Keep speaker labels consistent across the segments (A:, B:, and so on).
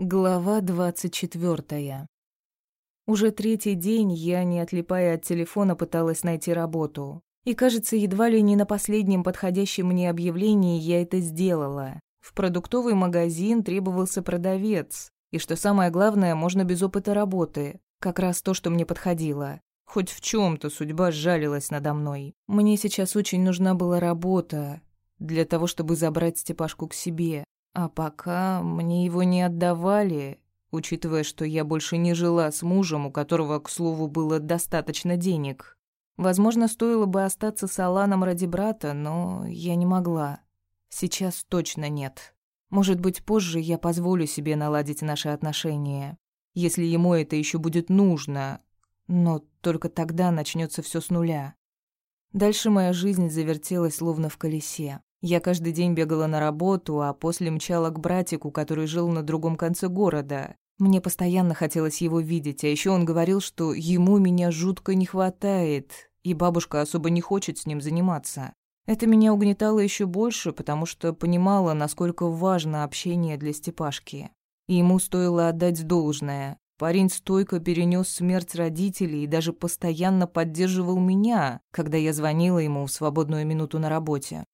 A: Глава двадцать четвертая. Уже третий день я, не отлипая от телефона, пыталась найти работу. И, кажется, едва ли не на последнем подходящем мне объявлении я это сделала. В продуктовый магазин требовался продавец. И что самое главное, можно без опыта работы. Как раз то, что мне подходило. Хоть в чем то судьба сжалилась надо мной. Мне сейчас очень нужна была работа. Для того, чтобы забрать Степашку к себе. А пока мне его не отдавали, учитывая, что я больше не жила с мужем, у которого, к слову, было достаточно денег. Возможно, стоило бы остаться с Аланом ради брата, но я не могла. Сейчас точно нет. Может быть, позже я позволю себе наладить наши отношения, если ему это еще будет нужно, но только тогда начнется все с нуля. Дальше моя жизнь завертелась словно в колесе. Я каждый день бегала на работу, а после мчала к братику, который жил на другом конце города. Мне постоянно хотелось его видеть, а еще он говорил, что ему меня жутко не хватает, и бабушка особо не хочет с ним заниматься. Это меня угнетало еще больше, потому что понимала, насколько важно общение для Степашки. И ему стоило отдать должное. Парень стойко перенес смерть родителей и даже постоянно поддерживал меня, когда я звонила ему в свободную минуту на работе.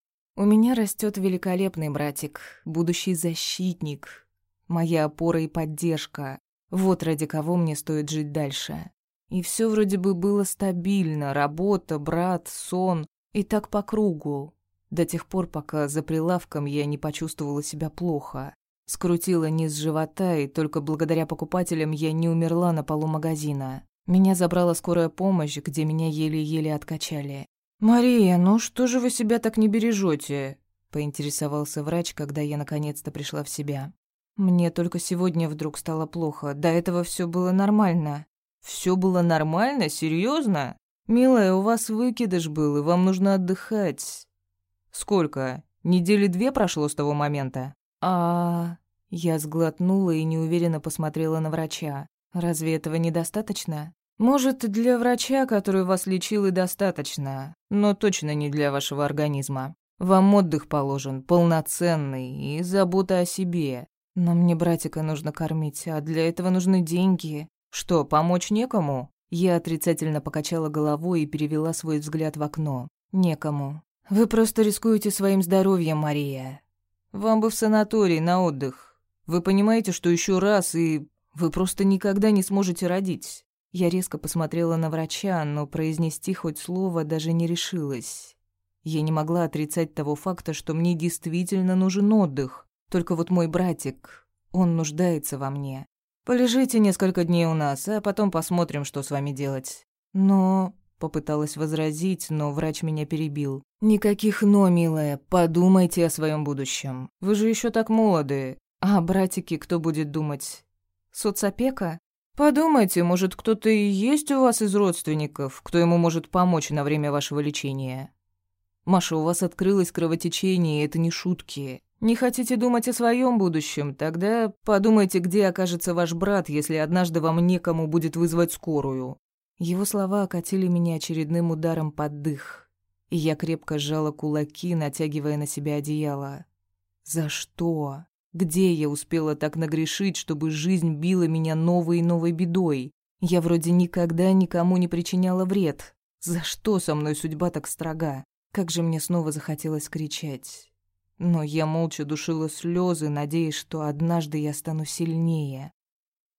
A: У меня растет великолепный братик, будущий защитник, моя опора и поддержка. Вот ради кого мне стоит жить дальше. И все вроде бы было стабильно, работа, брат, сон, и так по кругу. До тех пор, пока за прилавком я не почувствовала себя плохо. Скрутила низ живота, и только благодаря покупателям я не умерла на полу магазина. Меня забрала скорая помощь, где меня еле-еле откачали. «Мария, ну что же вы себя так не бережете? поинтересовался врач, когда я наконец-то пришла в себя. Мне только сегодня вдруг стало плохо. До этого все было нормально. Все было нормально? Серьезно? Милая, у вас выкидыш был, и вам нужно отдыхать. Сколько? Недели две прошло с того момента? А... Я сглотнула и неуверенно посмотрела на врача. Разве этого недостаточно? Может, для врача, который вас лечил, и достаточно, но точно не для вашего организма. Вам отдых положен, полноценный, и забота о себе. Но мне братика нужно кормить, а для этого нужны деньги. Что, помочь некому? Я отрицательно покачала головой и перевела свой взгляд в окно. Некому. Вы просто рискуете своим здоровьем, Мария. Вам бы в санаторий на отдых. Вы понимаете, что еще раз и вы просто никогда не сможете родить. Я резко посмотрела на врача, но произнести хоть слово даже не решилась. Я не могла отрицать того факта, что мне действительно нужен отдых. Только вот мой братик, он нуждается во мне. Полежите несколько дней у нас, а потом посмотрим, что с вами делать. Но попыталась возразить, но врач меня перебил. Никаких но, милая, подумайте о своем будущем. Вы же еще так молоды. А братики кто будет думать? Соцопека? Подумайте, может, кто-то и есть у вас из родственников, кто ему может помочь на время вашего лечения. Маша, у вас открылось кровотечение, это не шутки. Не хотите думать о своем будущем? Тогда подумайте, где окажется ваш брат, если однажды вам некому будет вызвать скорую. Его слова окатили меня очередным ударом под дых, и я крепко сжала кулаки, натягивая на себя одеяло. За что? Где я успела так нагрешить, чтобы жизнь била меня новой и новой бедой? Я вроде никогда никому не причиняла вред. За что со мной судьба так строга? Как же мне снова захотелось кричать. Но я молча душила слезы, надеясь, что однажды я стану сильнее.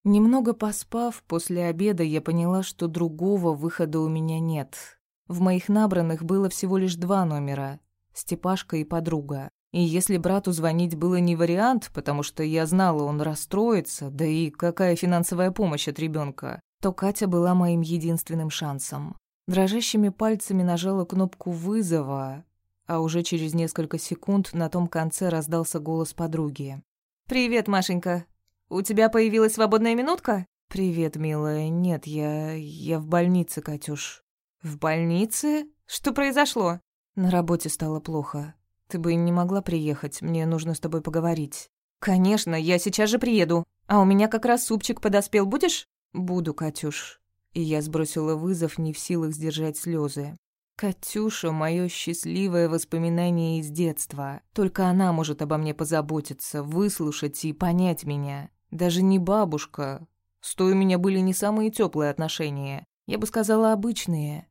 A: Немного поспав, после обеда я поняла, что другого выхода у меня нет. В моих набранных было всего лишь два номера — Степашка и подруга. И если брату звонить было не вариант, потому что я знала, он расстроится, да и какая финансовая помощь от ребенка, то Катя была моим единственным шансом. Дрожащими пальцами нажала кнопку вызова, а уже через несколько секунд на том конце раздался голос подруги. «Привет, Машенька. У тебя появилась свободная минутка?» «Привет, милая. Нет, я... я в больнице, Катюш». «В больнице? Что произошло?» На работе стало плохо. Ты бы не могла приехать, мне нужно с тобой поговорить. Конечно, я сейчас же приеду. А у меня как раз супчик подоспел, будешь? Буду, Катюш. И я сбросила вызов, не в силах сдержать слезы. Катюша — мое счастливое воспоминание из детства. Только она может обо мне позаботиться, выслушать и понять меня. Даже не бабушка. С той у меня были не самые теплые отношения. Я бы сказала, обычные.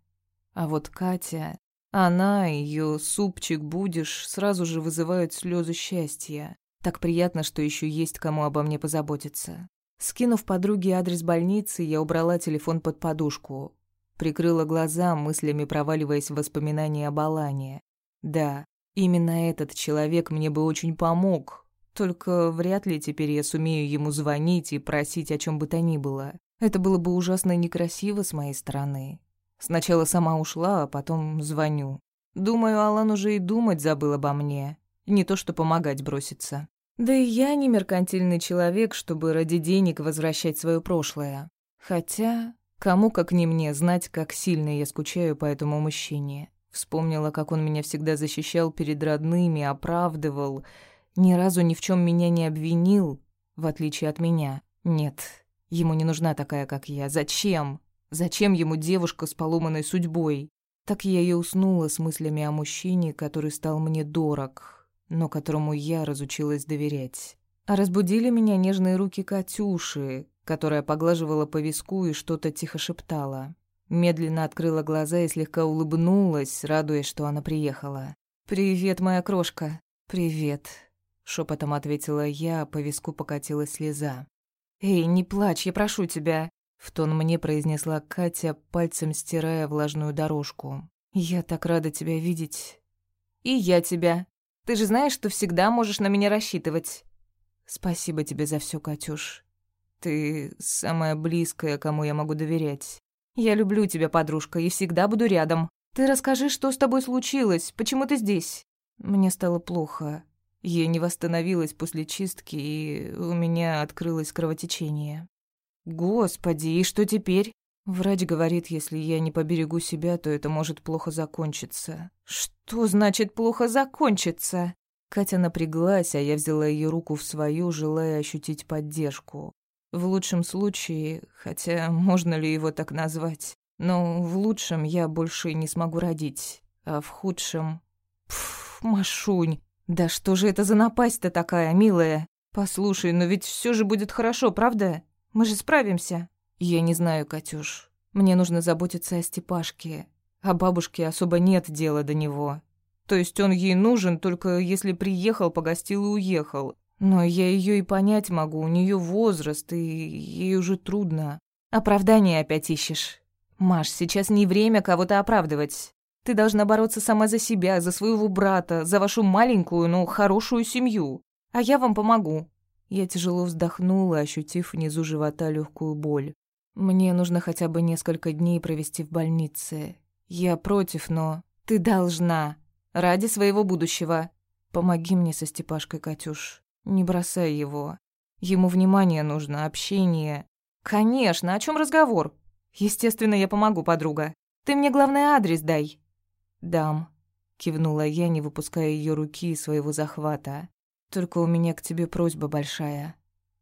A: А вот Катя... Она, ее супчик будешь, сразу же вызывают слезы счастья. Так приятно, что еще есть кому обо мне позаботиться. Скинув подруге адрес больницы, я убрала телефон под подушку. Прикрыла глаза, мыслями проваливаясь в воспоминания об Алане. Да, именно этот человек мне бы очень помог. Только вряд ли теперь я сумею ему звонить и просить о чем бы то ни было. Это было бы ужасно некрасиво с моей стороны. Сначала сама ушла, а потом звоню. Думаю, Алан уже и думать забыл обо мне. Не то, что помогать бросится. Да и я не меркантильный человек, чтобы ради денег возвращать свое прошлое. Хотя, кому как не мне знать, как сильно я скучаю по этому мужчине. Вспомнила, как он меня всегда защищал перед родными, оправдывал, ни разу ни в чем меня не обвинил, в отличие от меня. Нет, ему не нужна такая, как я. Зачем? Зачем ему девушка с поломанной судьбой? Так я и уснула с мыслями о мужчине, который стал мне дорог, но которому я разучилась доверять. А разбудили меня нежные руки Катюши, которая поглаживала по виску и что-то тихо шептала. Медленно открыла глаза и слегка улыбнулась, радуясь, что она приехала. «Привет, моя крошка. Привет», — шепотом ответила я, а по виску покатилась слеза. «Эй, не плачь, я прошу тебя. В тон мне произнесла Катя, пальцем стирая влажную дорожку. «Я так рада тебя видеть». «И я тебя. Ты же знаешь, что всегда можешь на меня рассчитывать». «Спасибо тебе за все, Катюш. Ты самая близкая, кому я могу доверять. Я люблю тебя, подружка, и всегда буду рядом. Ты расскажи, что с тобой случилось, почему ты здесь?» Мне стало плохо. Я не восстановилась после чистки, и у меня открылось кровотечение. Господи, и что теперь? Врач говорит, если я не поберегу себя, то это может плохо закончиться. Что значит плохо закончиться? Катя напряглась, а я взяла ее руку в свою, желая ощутить поддержку. В лучшем случае, хотя можно ли его так назвать, но в лучшем я больше не смогу родить, а в худшем... Пф, Машунь, да что же это за напасть-то такая, милая? Послушай, но ведь все же будет хорошо, правда? Мы же справимся». «Я не знаю, Катюш. Мне нужно заботиться о Степашке. А бабушке особо нет дела до него. То есть он ей нужен, только если приехал, погостил и уехал. Но я ее и понять могу, у нее возраст, и ей уже трудно. Оправдание опять ищешь. Маш, сейчас не время кого-то оправдывать. Ты должна бороться сама за себя, за своего брата, за вашу маленькую, но хорошую семью. А я вам помогу. Я тяжело вздохнула, ощутив внизу живота легкую боль. Мне нужно хотя бы несколько дней провести в больнице. Я против, но ты должна. Ради своего будущего. Помоги мне со Степашкой, Катюш. Не бросай его. Ему внимание нужно, общение. Конечно, о чем разговор? Естественно, я помогу, подруга. Ты мне главный адрес дай. Дам, кивнула я, не выпуская ее руки из своего захвата. Только у меня к тебе просьба большая.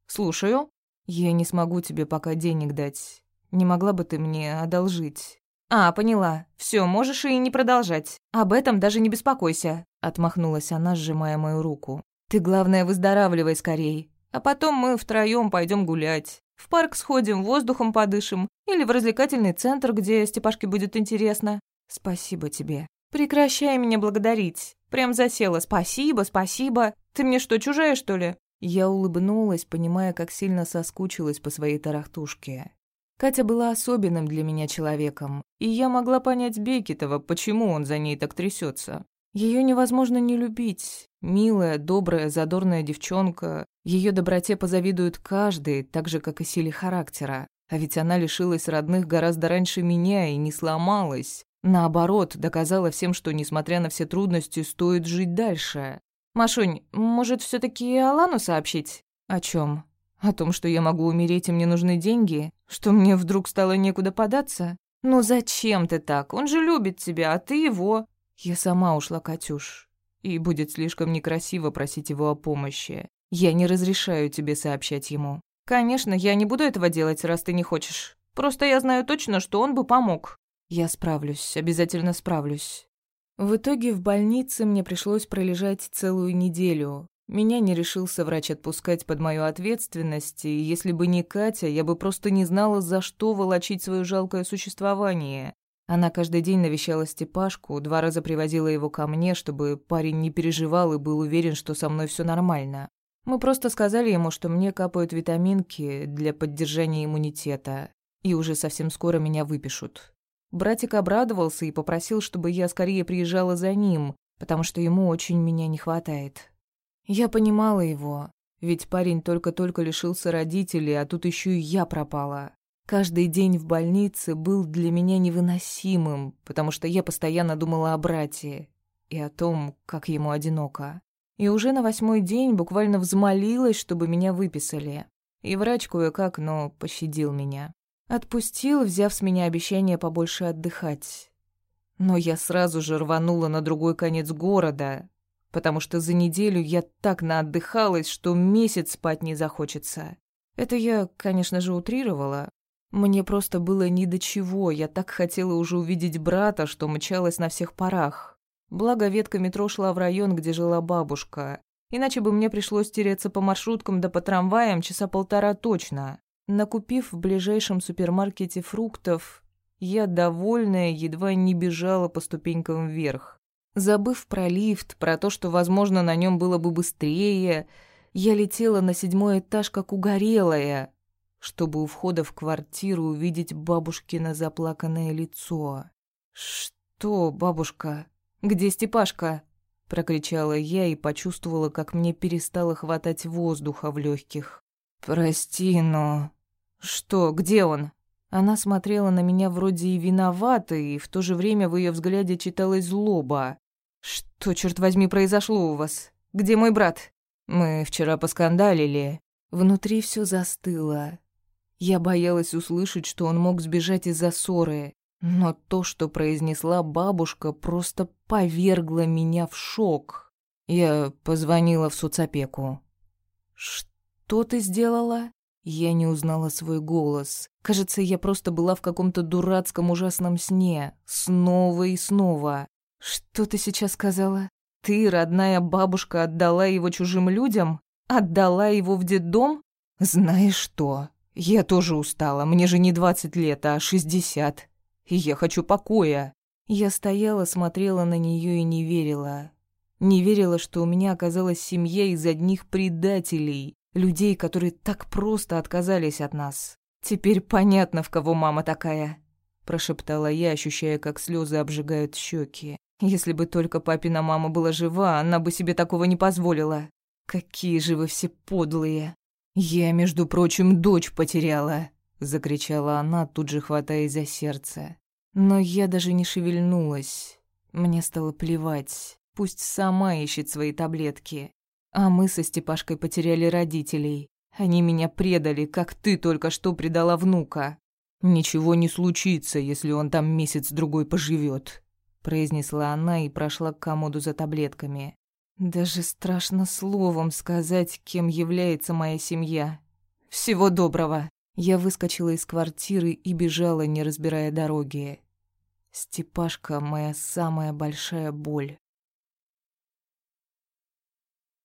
A: Слушаю. Я не смогу тебе пока денег дать. Не могла бы ты мне одолжить? А, поняла. Все, можешь и не продолжать. Об этом даже не беспокойся, отмахнулась она, сжимая мою руку. Ты главное выздоравливай скорей, а потом мы втроем пойдем гулять. В парк сходим, воздухом подышим или в развлекательный центр, где Степашке будет интересно. Спасибо тебе. Прекращай меня благодарить. Прям засела. Спасибо, спасибо. Ты мне что, чужая, что ли? Я улыбнулась, понимая, как сильно соскучилась по своей тарахтушке. Катя была особенным для меня человеком, и я могла понять Бекетова, почему он за ней так трясется. Ее невозможно не любить. Милая, добрая, задорная девчонка. Ее доброте позавидует каждый, так же, как и силе характера. А ведь она лишилась родных гораздо раньше меня и не сломалась. Наоборот, доказала всем, что, несмотря на все трудности, стоит жить дальше. «Машунь, может, все таки Алану сообщить?» «О чем? О том, что я могу умереть и мне нужны деньги? Что мне вдруг стало некуда податься? Ну зачем ты так? Он же любит тебя, а ты его...» «Я сама ушла, Катюш. И будет слишком некрасиво просить его о помощи. Я не разрешаю тебе сообщать ему». «Конечно, я не буду этого делать, раз ты не хочешь. Просто я знаю точно, что он бы помог». Я справлюсь, обязательно справлюсь. В итоге в больнице мне пришлось пролежать целую неделю. Меня не решился врач отпускать под мою ответственность, и если бы не Катя, я бы просто не знала, за что волочить свое жалкое существование. Она каждый день навещала Степашку, два раза привозила его ко мне, чтобы парень не переживал и был уверен, что со мной все нормально. Мы просто сказали ему, что мне капают витаминки для поддержания иммунитета, и уже совсем скоро меня выпишут. Братик обрадовался и попросил, чтобы я скорее приезжала за ним, потому что ему очень меня не хватает. Я понимала его, ведь парень только-только лишился родителей, а тут еще и я пропала. Каждый день в больнице был для меня невыносимым, потому что я постоянно думала о брате и о том, как ему одиноко. И уже на восьмой день буквально взмолилась, чтобы меня выписали. И врач кое-как, но пощадил меня. Отпустил, взяв с меня обещание побольше отдыхать. Но я сразу же рванула на другой конец города, потому что за неделю я так наотдыхалась, что месяц спать не захочется. Это я, конечно же, утрировала. Мне просто было ни до чего, я так хотела уже увидеть брата, что мчалась на всех парах. Благо, ветка метро шла в район, где жила бабушка. Иначе бы мне пришлось тереться по маршруткам да по трамваям часа полтора точно. Накупив в ближайшем супермаркете фруктов, я, довольная, едва не бежала по ступенькам вверх. Забыв про лифт, про то, что, возможно, на нем было бы быстрее, я летела на седьмой этаж, как угорелая, чтобы у входа в квартиру увидеть бабушкино заплаканное лицо. «Что, бабушка? Где Степашка?» Прокричала я и почувствовала, как мне перестало хватать воздуха в легких. «Прости, но...» «Что, где он?» Она смотрела на меня вроде и виновата, и в то же время в ее взгляде читалась злоба. «Что, черт возьми, произошло у вас? Где мой брат?» «Мы вчера поскандалили». Внутри все застыло. Я боялась услышать, что он мог сбежать из-за ссоры, но то, что произнесла бабушка, просто повергло меня в шок. Я позвонила в соцопеку. «Что ты сделала?» Я не узнала свой голос. Кажется, я просто была в каком-то дурацком ужасном сне. Снова и снова. «Что ты сейчас сказала? Ты, родная бабушка, отдала его чужим людям? Отдала его в детдом? Знаешь что? Я тоже устала. Мне же не двадцать лет, а шестьдесят. И я хочу покоя». Я стояла, смотрела на нее и не верила. Не верила, что у меня оказалась семья из одних предателей, людей, которые так просто отказались от нас. Теперь понятно, в кого мама такая, прошептала я, ощущая, как слезы обжигают щеки. Если бы только папина мама была жива, она бы себе такого не позволила. Какие же вы все подлые. Я, между прочим, дочь потеряла, закричала она, тут же хватаясь за сердце. Но я даже не шевельнулась. Мне стало плевать. Пусть сама ищет свои таблетки. А мы со Степашкой потеряли родителей. Они меня предали, как ты только что предала внука. Ничего не случится, если он там месяц-другой поживет произнесла она и прошла к комоду за таблетками. Даже страшно словом сказать, кем является моя семья. Всего доброго. Я выскочила из квартиры и бежала, не разбирая дороги. Степашка — моя самая большая боль.